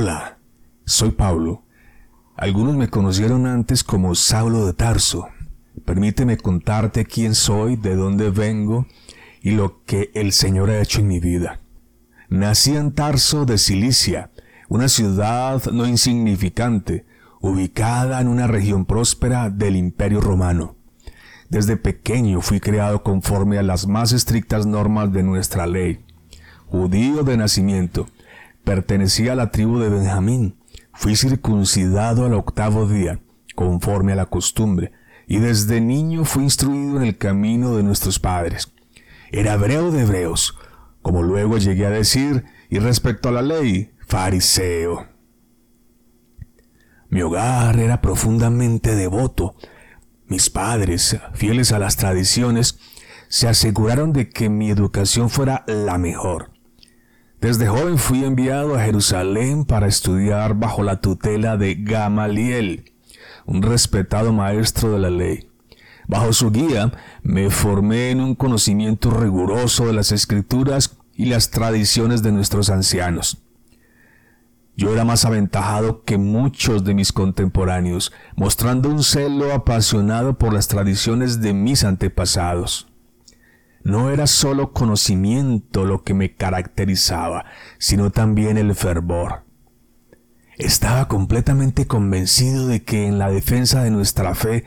Hola, soy Pablo. Algunos me conocieron antes como Saulo de Tarso. Permíteme contarte quién soy, de dónde vengo y lo que el Señor ha hecho en mi vida. Nací en Tarso de Cilicia, una ciudad no insignificante, ubicada en una región próspera del Imperio Romano. Desde pequeño fui creado conforme a las más estrictas normas de nuestra ley. Judío de nacimiento, pertenecía a la tribu de Benjamín. Fui circuncidado al octavo día, conforme a la costumbre, y desde niño fui instruido en el camino de nuestros padres. Era hebreo de hebreos, como luego llegué a decir, y respecto a la ley, fariseo. Mi hogar era profundamente devoto. Mis padres, fieles a las tradiciones, se aseguraron de que mi educación fuera la mejor. Desde joven fui enviado a Jerusalén para estudiar bajo la tutela de Gamaliel, un respetado maestro de la ley. Bajo su guía me formé en un conocimiento riguroso de las escrituras y las tradiciones de nuestros ancianos. Yo era más aventajado que muchos de mis contemporáneos, mostrando un celo apasionado por las tradiciones de mis antepasados. No era solo conocimiento lo que me caracterizaba, sino también el fervor. Estaba completamente convencido de que en la defensa de nuestra fe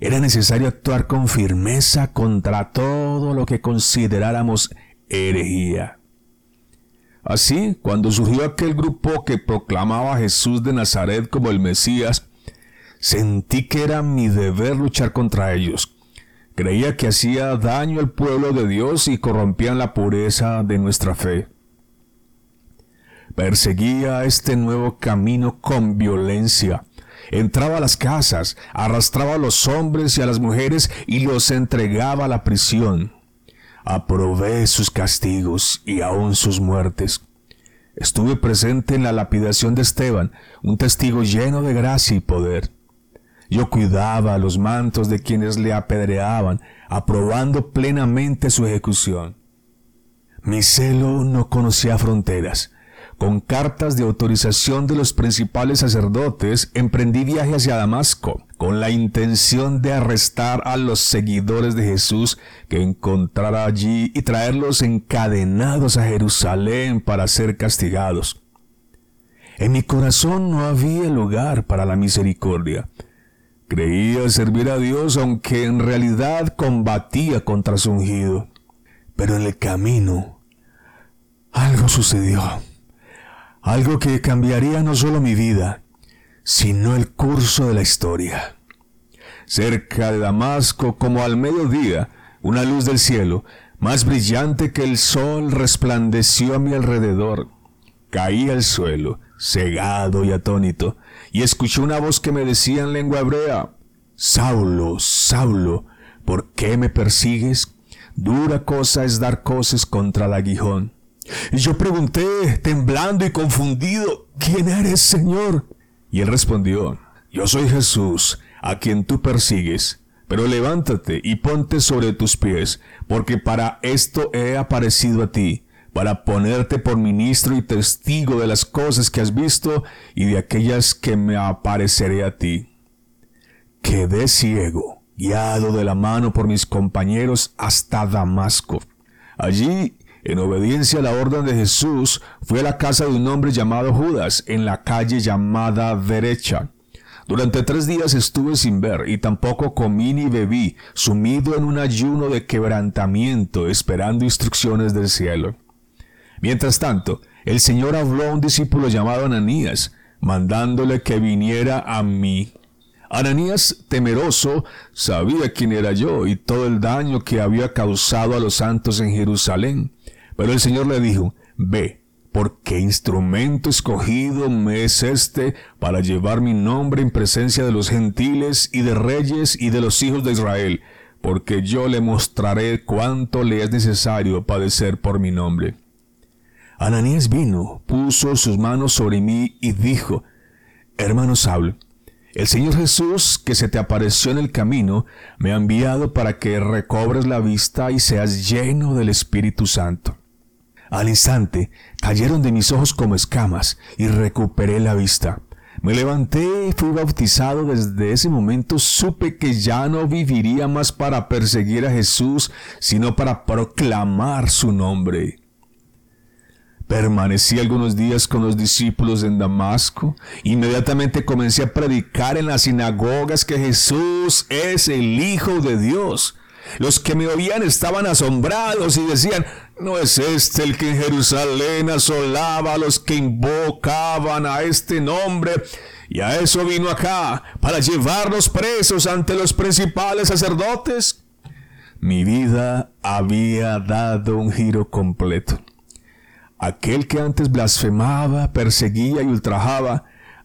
era necesario actuar con firmeza contra todo lo que consideráramos herejía. Así, cuando surgió aquel grupo que proclamaba a Jesús de Nazaret como el Mesías, sentí que era mi deber luchar contra ellos, Creía que hacía daño al pueblo de Dios y corrompían la pureza de nuestra fe. Perseguía este nuevo camino con violencia. Entraba a las casas, arrastraba a los hombres y a las mujeres y los entregaba a la prisión. Aprobé sus castigos y aún sus muertes. Estuve presente en la lapidación de Esteban, un testigo lleno de gracia y poder. Yo cuidaba los mantos de quienes le apedreaban, aprobando plenamente su ejecución. Mi celo no conocía fronteras. Con cartas de autorización de los principales sacerdotes, emprendí viaje hacia Damasco, con la intención de arrestar a los seguidores de Jesús que encontrara allí y traerlos encadenados a Jerusalén para ser castigados. En mi corazón no había lugar para la misericordia. Creía servir a Dios aunque en realidad combatía contra su ungido. Pero en el camino algo sucedió. Algo que cambiaría no solo mi vida, sino el curso de la historia. Cerca de Damasco, como al mediodía, una luz del cielo, más brillante que el sol, resplandeció a mi alrededor. Caí al suelo, cegado y atónito, y escuché una voz que me decía en lengua hebrea, Saulo, Saulo, ¿por qué me persigues? Dura cosa es dar cosas contra el aguijón. Y yo pregunté, temblando y confundido, ¿quién eres, Señor? Y él respondió, yo soy Jesús, a quien tú persigues. Pero levántate y ponte sobre tus pies, porque para esto he aparecido a ti, para ponerte por ministro y testigo de las cosas que has visto y de aquellas que me apareceré a ti. Quedé ciego, guiado de la mano por mis compañeros hasta Damasco. Allí, en obediencia a la orden de Jesús, fui a la casa de un hombre llamado Judas, en la calle llamada derecha. Durante tres días estuve sin ver y tampoco comí ni bebí, sumido en un ayuno de quebrantamiento, esperando instrucciones del cielo. Mientras tanto, el Señor habló a un discípulo llamado Ananías, mandándole que viniera a mí. Ananías, temeroso, sabía quién era yo y todo el daño que había causado a los santos en Jerusalén. Pero el Señor le dijo, Ve, porque instrumento escogido me es este para llevar mi nombre en presencia de los gentiles y de reyes y de los hijos de Israel, porque yo le mostraré cuánto le es necesario padecer por mi nombre. Ananías vino, puso sus manos sobre mí y dijo, Hermano Saúl, el Señor Jesús, que se te apareció en el camino, me ha enviado para que recobres la vista y seas lleno del Espíritu Santo. Al instante cayeron de mis ojos como escamas y recuperé la vista. Me levanté y fui bautizado. Desde ese momento supe que ya no viviría más para perseguir a Jesús, sino para proclamar su nombre. Permanecí algunos días con los discípulos en Damasco. Inmediatamente comencé a predicar en las sinagogas que Jesús es el Hijo de Dios. Los que me oían estaban asombrados y decían, ¿no es este el que en Jerusalén asolaba a los que invocaban a este nombre? Y a eso vino acá, para llevarlos presos ante los principales sacerdotes. Mi vida había dado un giro completo. Aquel que antes blasfemaba, perseguía y ultrajaba,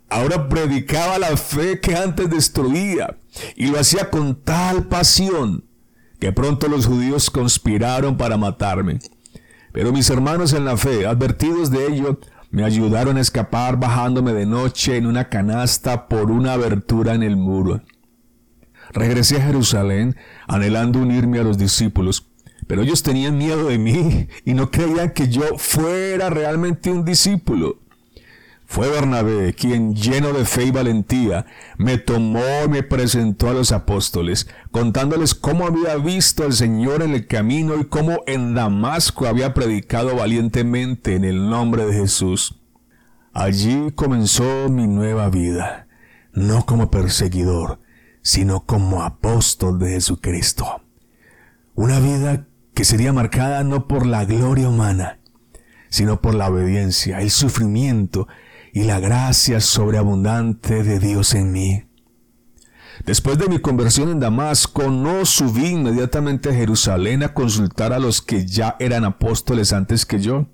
ahora predicaba la fe que antes destruía, y lo hacía con tal pasión que pronto los judíos conspiraron para matarme. Pero mis hermanos en la fe, advertidos de ello, me ayudaron a escapar bajándome de noche en una canasta por una abertura en el muro. Regresé a Jerusalén anhelando unirme a los discípulos, pero ellos tenían miedo de mí y no creían que yo fuera realmente un discípulo. Fue Bernabé quien, lleno de fe y valentía, me tomó y me presentó a los apóstoles, contándoles cómo había visto al Señor en el camino y cómo en Damasco había predicado valientemente en el nombre de Jesús. Allí comenzó mi nueva vida, no como perseguidor, sino como apóstol de Jesucristo. Una vida que sería marcada no por la gloria humana, sino por la obediencia, el sufrimiento y la gracia sobreabundante de Dios en mí. Después de mi conversión en Damasco, no subí inmediatamente a Jerusalén a consultar a los que ya eran apóstoles antes que yo,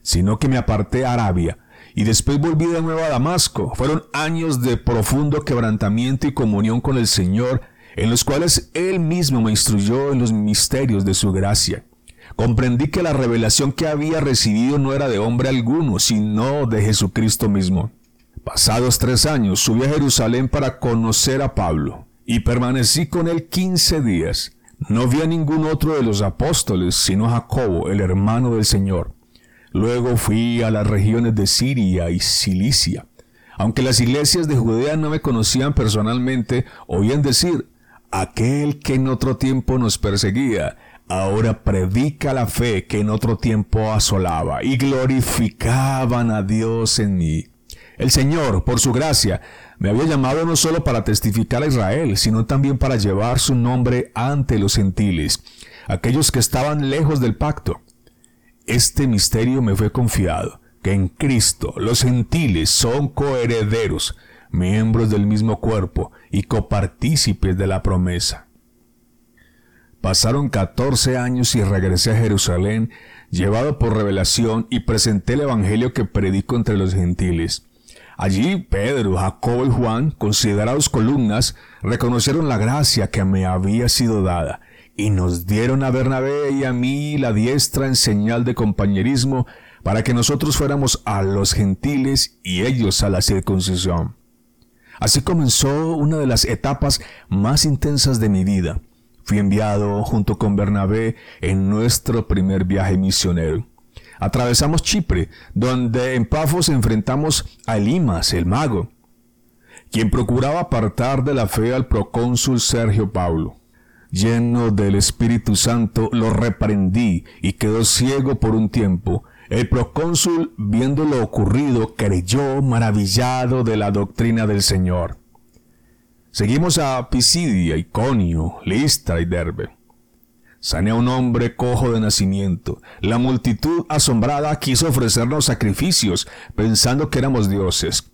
sino que me aparté a Arabia y después volví de nuevo a Damasco. Fueron años de profundo quebrantamiento y comunión con el Señor, en los cuales Él mismo me instruyó en los misterios de su gracia. Comprendí que la revelación que había recibido no era de hombre alguno, sino de Jesucristo mismo. Pasados tres años subí a Jerusalén para conocer a Pablo, y permanecí con él quince días. No vi a ningún otro de los apóstoles, sino a Jacobo, el hermano del Señor. Luego fui a las regiones de Siria y Cilicia. Aunque las iglesias de Judea no me conocían personalmente, oían decir, aquel que en otro tiempo nos perseguía, ahora predica la fe que en otro tiempo asolaba y glorificaban a Dios en mí. El Señor, por su gracia, me había llamado no solo para testificar a Israel, sino también para llevar su nombre ante los gentiles, aquellos que estaban lejos del pacto. Este misterio me fue confiado, que en Cristo los gentiles son coherederos, miembros del mismo cuerpo y copartícipes de la promesa. Pasaron catorce años y regresé a Jerusalén, llevado por revelación, y presenté el Evangelio que predico entre los gentiles. Allí Pedro, Jacobo y Juan, considerados columnas, reconocieron la gracia que me había sido dada, y nos dieron a Bernabé y a mí la diestra en señal de compañerismo, para que nosotros fuéramos a los gentiles y ellos a la circuncisión. Así comenzó una de las etapas más intensas de mi vida, Fui enviado junto con Bernabé en nuestro primer viaje misionero. Atravesamos Chipre, donde en Pafos enfrentamos a Elimas, el mago, quien procuraba apartar de la fe al procónsul Sergio Paulo. Lleno del Espíritu Santo, lo reprendí y quedó ciego por un tiempo. El procónsul, viendo lo ocurrido, creyó maravillado de la doctrina del Señor. Seguimos a Pisidia, Iconio, Listra y Derbe. Sané a un hombre cojo de nacimiento. La multitud asombrada quiso ofrecernos sacrificios, pensando que éramos dioses.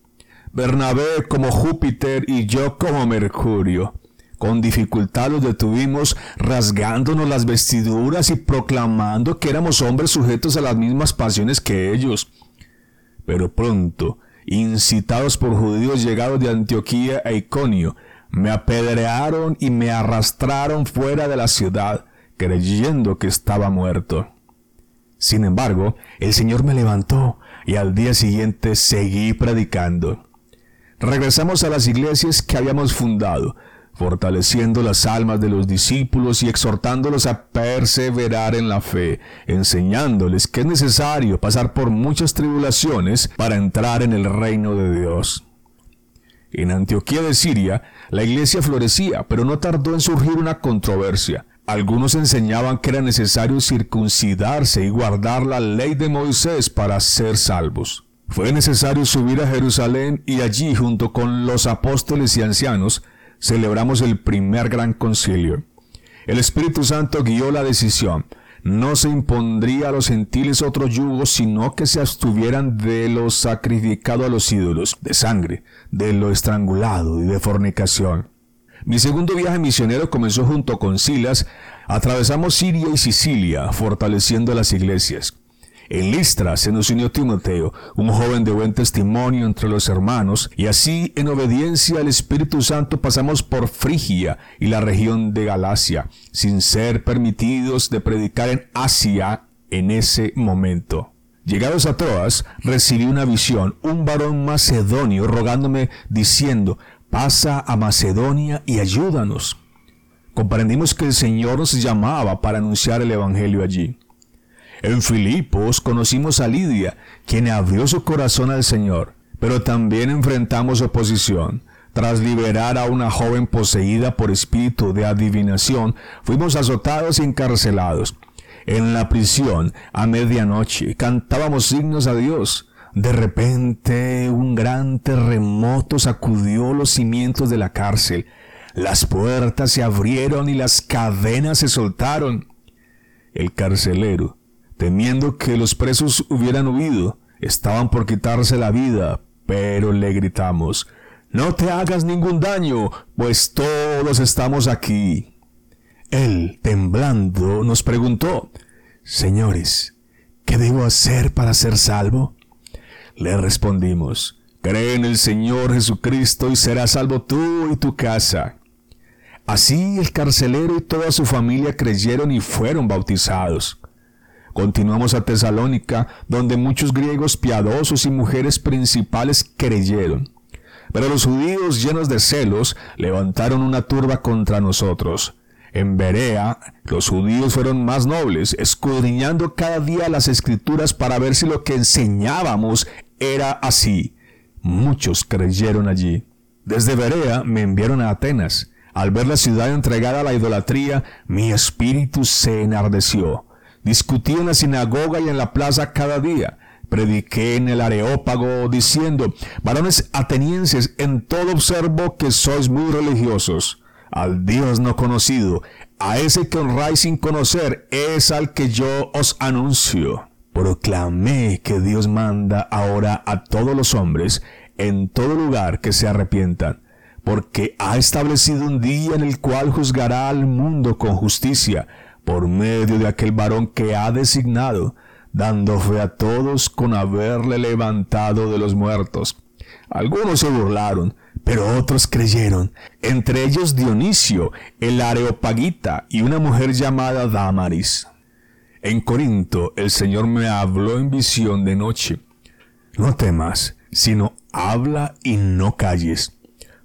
Bernabé como Júpiter y yo como Mercurio. Con dificultad los detuvimos, rasgándonos las vestiduras y proclamando que éramos hombres sujetos a las mismas pasiones que ellos. Pero pronto, incitados por judíos llegados de Antioquía e Iconio, me apedrearon y me arrastraron fuera de la ciudad, creyendo que estaba muerto. Sin embargo, el Señor me levantó y al día siguiente seguí predicando. Regresamos a las iglesias que habíamos fundado, fortaleciendo las almas de los discípulos y exhortándolos a perseverar en la fe, enseñándoles que es necesario pasar por muchas tribulaciones para entrar en el reino de Dios. En Antioquía de Siria, la iglesia florecía, pero no tardó en surgir una controversia. Algunos enseñaban que era necesario circuncidarse y guardar la ley de Moisés para ser salvos. Fue necesario subir a Jerusalén y allí, junto con los apóstoles y ancianos, celebramos el primer gran concilio. El Espíritu Santo guió la decisión. No se impondría a los gentiles otro yugo, sino que se abstuvieran de lo sacrificado a los ídolos, de sangre, de lo estrangulado y de fornicación. Mi segundo viaje misionero comenzó junto con Silas. Atravesamos Siria y Sicilia, fortaleciendo las iglesias. En Listra se nos unió Timoteo, un joven de buen testimonio entre los hermanos, y así en obediencia al Espíritu Santo pasamos por Frigia y la región de Galacia, sin ser permitidos de predicar en Asia en ese momento. Llegados a Troas, recibí una visión, un varón macedonio rogándome diciendo, pasa a Macedonia y ayúdanos. Comprendimos que el Señor nos llamaba para anunciar el Evangelio allí. En Filipos conocimos a Lidia, quien abrió su corazón al Señor, pero también enfrentamos oposición. Tras liberar a una joven poseída por espíritu de adivinación, fuimos azotados y encarcelados. En la prisión, a medianoche, cantábamos signos a Dios. De repente, un gran terremoto sacudió los cimientos de la cárcel. Las puertas se abrieron y las cadenas se soltaron. El carcelero, temiendo que los presos hubieran huido, estaban por quitarse la vida, pero le gritamos, No te hagas ningún daño, pues todos estamos aquí. Él, temblando, nos preguntó, Señores, ¿qué debo hacer para ser salvo? Le respondimos, Cree en el Señor Jesucristo y serás salvo tú y tu casa. Así el carcelero y toda su familia creyeron y fueron bautizados. Continuamos a Tesalónica, donde muchos griegos piadosos y mujeres principales creyeron. Pero los judíos llenos de celos levantaron una turba contra nosotros. En Berea, los judíos fueron más nobles, escudriñando cada día las escrituras para ver si lo que enseñábamos era así. Muchos creyeron allí. Desde Berea me enviaron a Atenas. Al ver la ciudad entregada a la idolatría, mi espíritu se enardeció. Discutí en la sinagoga y en la plaza cada día. Prediqué en el areópago diciendo, varones atenienses, en todo observo que sois muy religiosos. Al Dios no conocido, a ese que honráis sin conocer, es al que yo os anuncio. Proclamé que Dios manda ahora a todos los hombres en todo lugar que se arrepientan, porque ha establecido un día en el cual juzgará al mundo con justicia, por medio de aquel varón que ha designado, dando fe a todos con haberle levantado de los muertos. Algunos se burlaron, pero otros creyeron, entre ellos Dionisio, el areopagita, y una mujer llamada Damaris. En Corinto el Señor me habló en visión de noche. No temas, sino habla y no calles,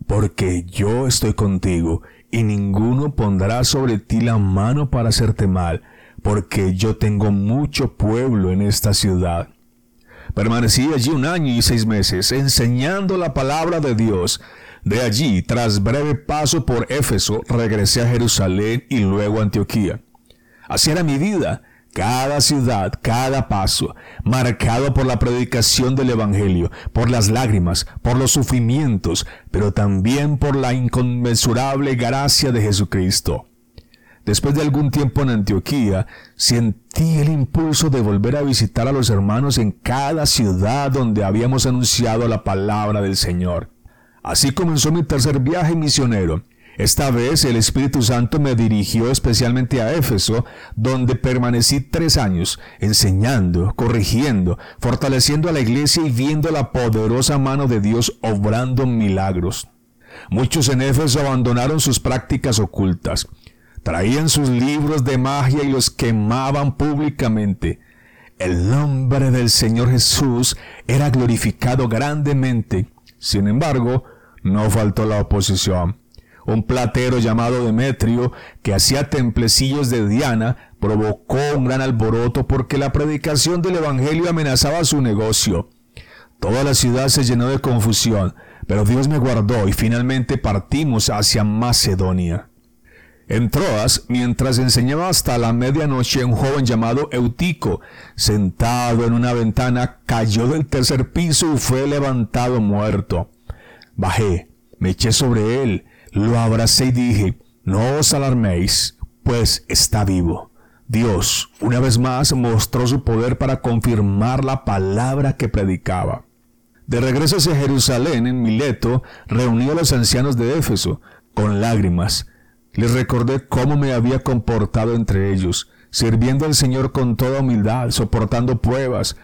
porque yo estoy contigo y ninguno pondrá sobre ti la mano para hacerte mal, porque yo tengo mucho pueblo en esta ciudad. Permanecí allí un año y seis meses, enseñando la palabra de Dios. De allí, tras breve paso por Éfeso, regresé a Jerusalén y luego a Antioquía. Así era mi vida, cada ciudad, cada paso, marcado por la predicación del Evangelio, por las lágrimas, por los sufrimientos, pero también por la inconmensurable gracia de Jesucristo. Después de algún tiempo en Antioquía, sentí el impulso de volver a visitar a los hermanos en cada ciudad donde habíamos anunciado la palabra del Señor. Así comenzó mi tercer viaje misionero, esta vez el Espíritu Santo me dirigió especialmente a Éfeso, donde permanecí tres años, enseñando, corrigiendo, fortaleciendo a la iglesia y viendo la poderosa mano de Dios obrando milagros. Muchos en Éfeso abandonaron sus prácticas ocultas. Traían sus libros de magia y los quemaban públicamente. El nombre del Señor Jesús era glorificado grandemente. Sin embargo, no faltó la oposición un platero llamado Demetrio, que hacía templecillos de Diana, provocó un gran alboroto porque la predicación del Evangelio amenazaba su negocio. Toda la ciudad se llenó de confusión, pero Dios me guardó y finalmente partimos hacia Macedonia. En Troas, mientras enseñaba hasta la medianoche, un joven llamado Eutico, sentado en una ventana, cayó del tercer piso y fue levantado muerto. Bajé, me eché sobre él, lo abracé y dije, no os alarméis, pues está vivo. Dios, una vez más, mostró su poder para confirmar la palabra que predicaba. De regreso hacia Jerusalén, en Mileto, reuní a los ancianos de Éfeso, con lágrimas. Les recordé cómo me había comportado entre ellos, sirviendo al Señor con toda humildad, soportando pruebas,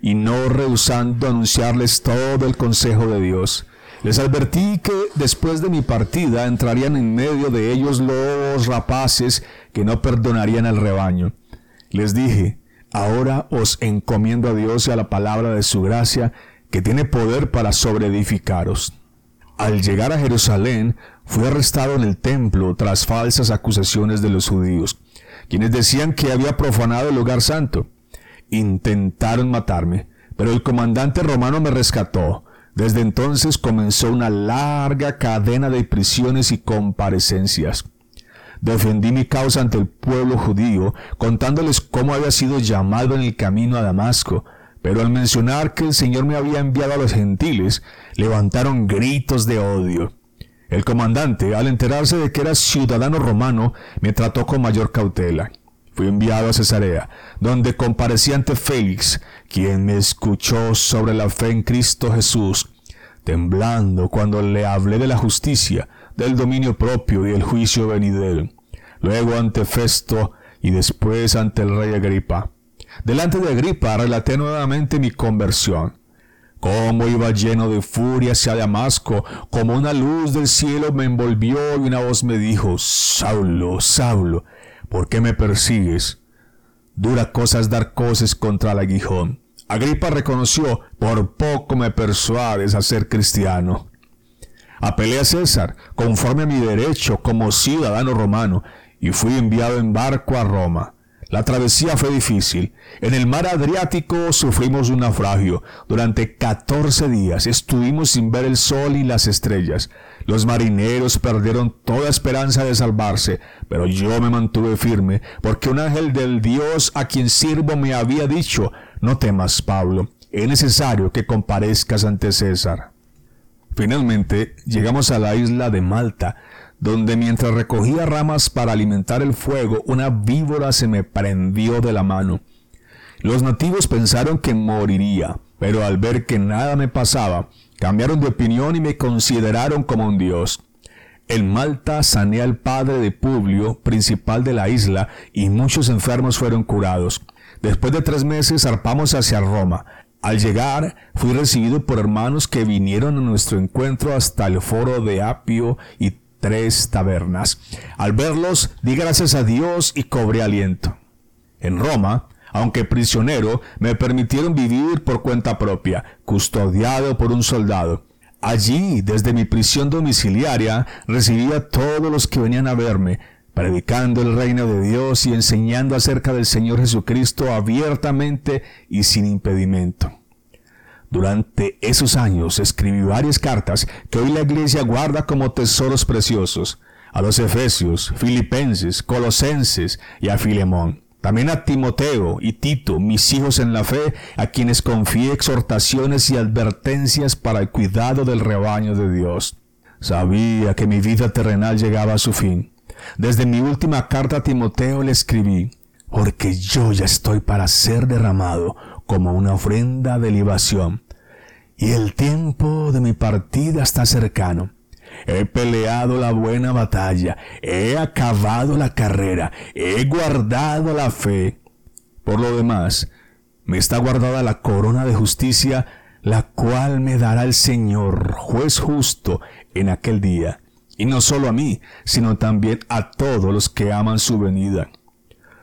y no rehusando anunciarles todo el consejo de Dios. Les advertí que después de mi partida entrarían en medio de ellos lobos rapaces que no perdonarían al rebaño. Les dije, ahora os encomiendo a Dios y a la palabra de su gracia, que tiene poder para sobreedificaros. Al llegar a Jerusalén, fui arrestado en el templo tras falsas acusaciones de los judíos, quienes decían que había profanado el lugar santo. Intentaron matarme, pero el comandante romano me rescató, desde entonces comenzó una larga cadena de prisiones y comparecencias. Defendí mi causa ante el pueblo judío, contándoles cómo había sido llamado en el camino a Damasco, pero al mencionar que el Señor me había enviado a los gentiles, levantaron gritos de odio. El comandante, al enterarse de que era ciudadano romano, me trató con mayor cautela. Fui enviado a Cesarea, donde comparecí ante Félix, quien me escuchó sobre la fe en Cristo Jesús, temblando cuando le hablé de la justicia, del dominio propio y el juicio venidero. Luego ante Festo y después ante el rey Agripa. Delante de Agripa relaté nuevamente mi conversión. Cómo iba lleno de furia hacia Damasco, como una luz del cielo me envolvió y una voz me dijo, Saulo, Saulo, ¿Por qué me persigues? Dura cosas dar cosas contra el aguijón. Agripa reconoció, por poco me persuades a ser cristiano. Apelé a César, conforme a mi derecho como ciudadano romano, y fui enviado en barco a Roma. La travesía fue difícil. En el mar Adriático sufrimos un naufragio. Durante 14 días estuvimos sin ver el sol y las estrellas. Los marineros perdieron toda esperanza de salvarse, pero yo me mantuve firme, porque un ángel del Dios a quien sirvo me había dicho, no temas, Pablo, es necesario que comparezcas ante César. Finalmente llegamos a la isla de Malta, donde mientras recogía ramas para alimentar el fuego, una víbora se me prendió de la mano. Los nativos pensaron que moriría, pero al ver que nada me pasaba, cambiaron de opinión y me consideraron como un dios. En Malta sané al padre de Publio, principal de la isla, y muchos enfermos fueron curados. Después de tres meses zarpamos hacia Roma. Al llegar, fui recibido por hermanos que vinieron a nuestro encuentro hasta el foro de Apio y tres tabernas. Al verlos, di gracias a Dios y cobré aliento. En Roma, aunque prisionero, me permitieron vivir por cuenta propia, custodiado por un soldado. Allí, desde mi prisión domiciliaria, recibía a todos los que venían a verme, predicando el reino de Dios y enseñando acerca del Señor Jesucristo abiertamente y sin impedimento. Durante esos años escribí varias cartas que hoy la iglesia guarda como tesoros preciosos a los Efesios, Filipenses, Colosenses y a Filemón. También a Timoteo y Tito, mis hijos en la fe, a quienes confié exhortaciones y advertencias para el cuidado del rebaño de Dios. Sabía que mi vida terrenal llegaba a su fin. Desde mi última carta a Timoteo le escribí, porque yo ya estoy para ser derramado como una ofrenda de libación. Y el tiempo de mi partida está cercano. He peleado la buena batalla, he acabado la carrera, he guardado la fe. Por lo demás, me está guardada la corona de justicia, la cual me dará el Señor, juez justo, en aquel día. Y no solo a mí, sino también a todos los que aman su venida.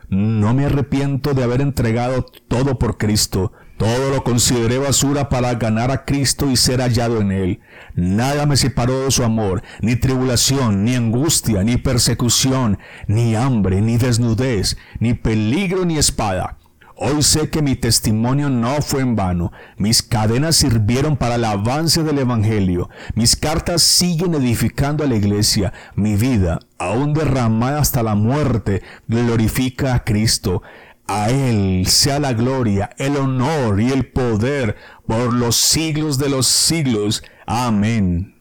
No me arrepiento de haber entregado todo por Cristo, Todo lo consideré basura para ganar a Cristo y ser hallado en Él. Nada me separó de su amor, ni tribulación, ni angustia, ni persecución, ni hambre, ni desnudez, ni peligro, ni espada. Hoy sé que mi testimonio no fue en vano. Mis cadenas sirvieron para el avance del Evangelio. Mis cartas siguen edificando a la iglesia. Mi vida, aún derramada hasta la muerte, glorifica a Cristo. A Él sea la gloria, el honor y el poder por los siglos de los siglos. Amén.